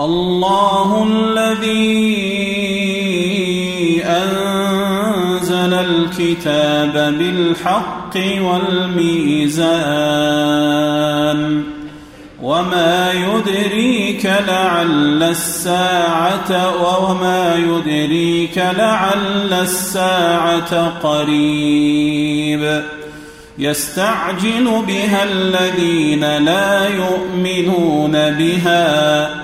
الله الذي أنزل الكتاب بالحق والميزان وما يدريك لعل الساعة وما يدريك لعل الساعة قريب يستعجل بها الذين لا يؤمنون بها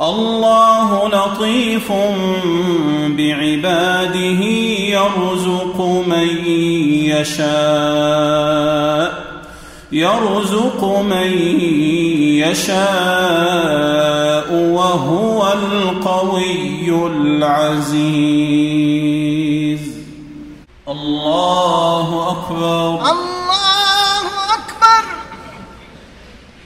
الله لطيف بعباده يرزق من يشاء يرزق من يشاء وهو القوي العزيز. الله أكبر. الله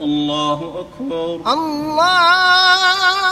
الله أكبر. الله